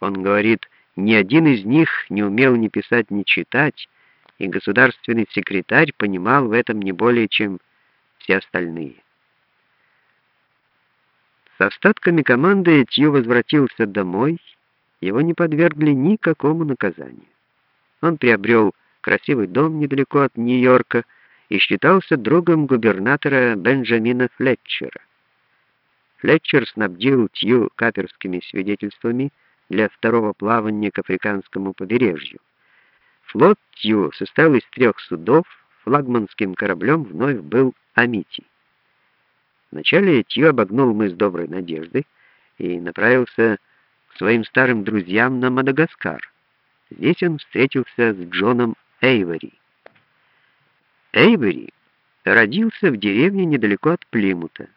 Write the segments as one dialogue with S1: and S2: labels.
S1: Он говорит, ни один из них не умел ни писать, ни читать, и государственный секретарь понимал в этом не более, чем все остальные. С остатками команды Тью возвратился домой, его не подвергли никакому наказанию. Он приобрел красивый дом недалеко от Нью-Йорка и считался другом губернатора Бенджамина Флетчера. Флетчер снабдил Тью каперскими свидетельствами для второго плавания к африканскому побережью. Флот Тью состоял из трех судов, флагманским кораблем вновь был Амити. Вначале Тью обогнул мыс Доброй Надежды и направился к своим старым друзьям на Мадагаскар. Здесь он встретился с Джоном Эйвори. Эйвори родился в деревне недалеко от Плимута.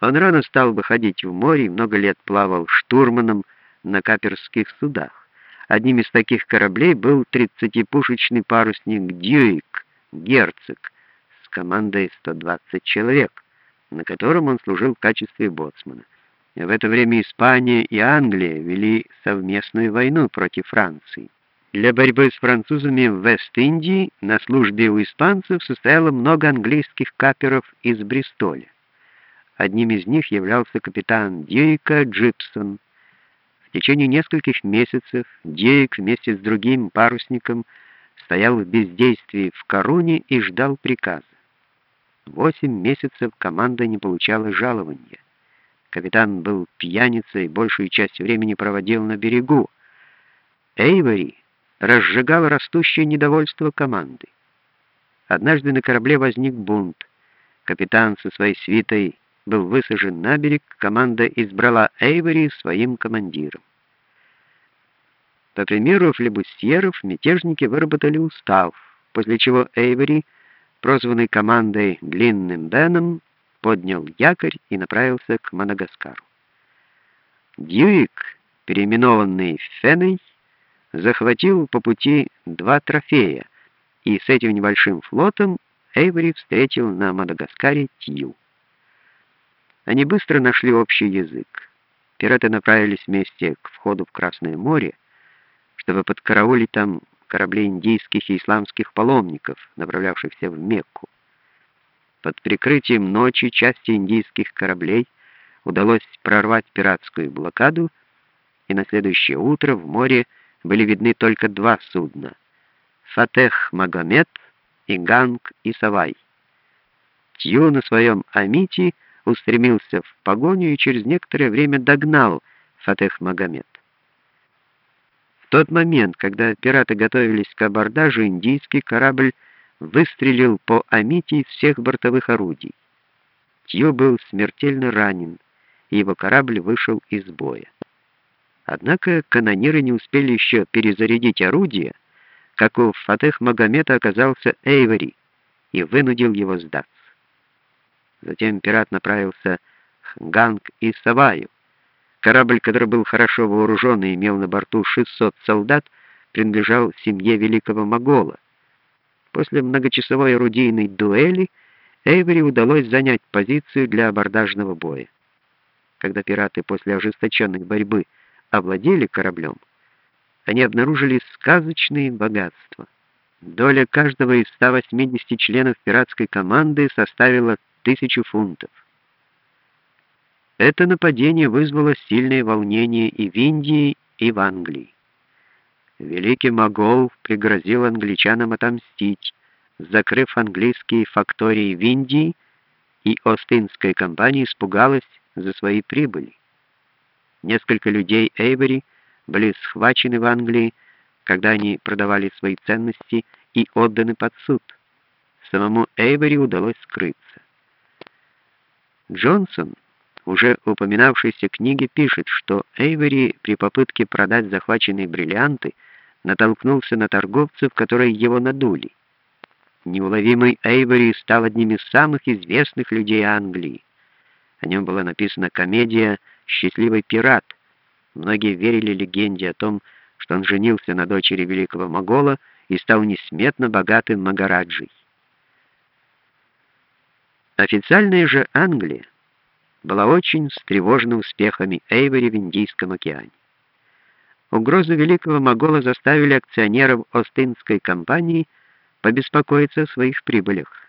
S1: Он рано стал выходить в море и много лет плавал штурманом на каперских судах. Одним из таких кораблей был 30-пушечный парусник «Дьюик» «Герцог» с командой 120 человек, на котором он служил в качестве боцмана. В это время Испания и Англия вели совместную войну против Франции. Для борьбы с французами в Вест-Индии на службе у испанцев состояло много английских каперов из Бристоля. Одним из них являлся капитан Дьюика Джипсон, в течение нескольких месяцев Дейк вместе с другим парусником стоял в бездействии в Коруне и ждал приказа. Восемь месяцев команда не получала жалования. Капитан был пьяницей и большую часть времени проводил на берегу. Эйвори разжигал растущее недовольство команды. Однажды на корабле возник бунт. Капитан со своей свитой был высажен на берег, команда избрала Эйвори своим командиром. По примеру флебустьеров, мятежники выработали устав, после чего Эйвори, прозванный командой «Длинным Беном», поднял якорь и направился к Мадагаскару. Дьюик, переименованный Феней, захватил по пути два трофея, и с этим небольшим флотом Эйвори встретил на Мадагаскаре Тью. Они быстро нашли общий язык. Пираты направились вместе к входу в Красное море, чтобы подкараулить там корабли индийских и исламских паломников, направлявшихся в Мекку. Под прикрытием ночи части индийских кораблей удалось прорвать пиратскую блокаду, и на следующее утро в море были видны только два судна — Фатех Магомед и Ганг Исавай. Тью на своем Амити — устремился в погоню и через некоторое время догнал Фатех Магомед. Тот момент, когда пираты готовились к абордажу, индийский корабль выстрелил по Амити из всех бортовых орудий. Тью был смертельно ранен, и его корабль вышел из боя. Однако канониры не успели еще перезарядить орудия, как у Фатех Магомета оказался Эйвори и вынудил его сдаться. Затем пират направился к Ганг и Саваю. Корабль, который был хорошо вооружен и имел на борту 600 солдат, принадлежал семье великого Могола. После многочасовой орудийной дуэли Эйвери удалось занять позицию для абордажного боя. Когда пираты после ожесточенной борьбы овладели кораблем, они обнаружили сказочные богатства. Доля каждого из 180 членов пиратской команды составила тысячу фунтов. Это нападение вызвало сильное волнение и в Индии, и в Англии. Великий Могол пригрозил англичанам отомстить, закрыв английские фактории в Индии, и Остинская компания испугалась за свои прибыли. Несколько людей Эйвери были схвачены в Англии, когда они продавали свои ценности и отданы под суд. Самому Эйвери удалось скрыться. Джонсон, уже упоминавшийся книге, пишет, что Эйвери при попытке продать захваченные бриллианты натолкнулся на торговцев, которые его надули. Неуловимый Эйвери стал одним из самых известных людей Англии. О нем была написана комедия «Счастливый пират». Многие верили легенде о том, что он женился на дочери великого Могола и стал несметно богатым Магараджей. Официальная же Англия была очень встревожена успехами Эйвори в Индийском океане. угрозы великого могола заставили акционеров Остинской компании побеспокоиться о своих прибылях.